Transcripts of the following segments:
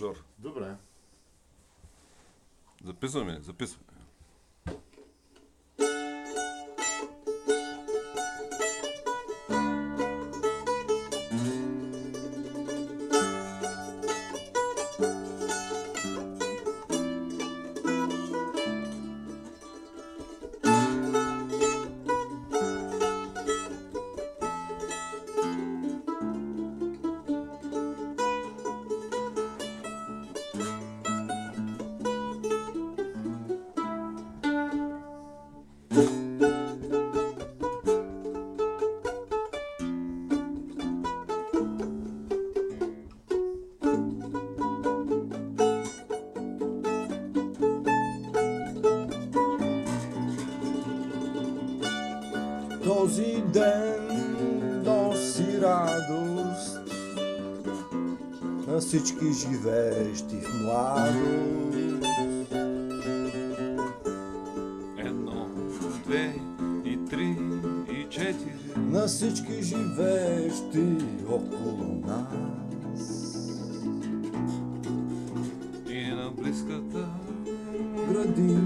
Жор, Добре. записваме, записваме. Dos idendos a Anseios que estiveste emulados две и три и четири. На всички живеещи около нас. И на близката градина.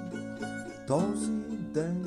dans idem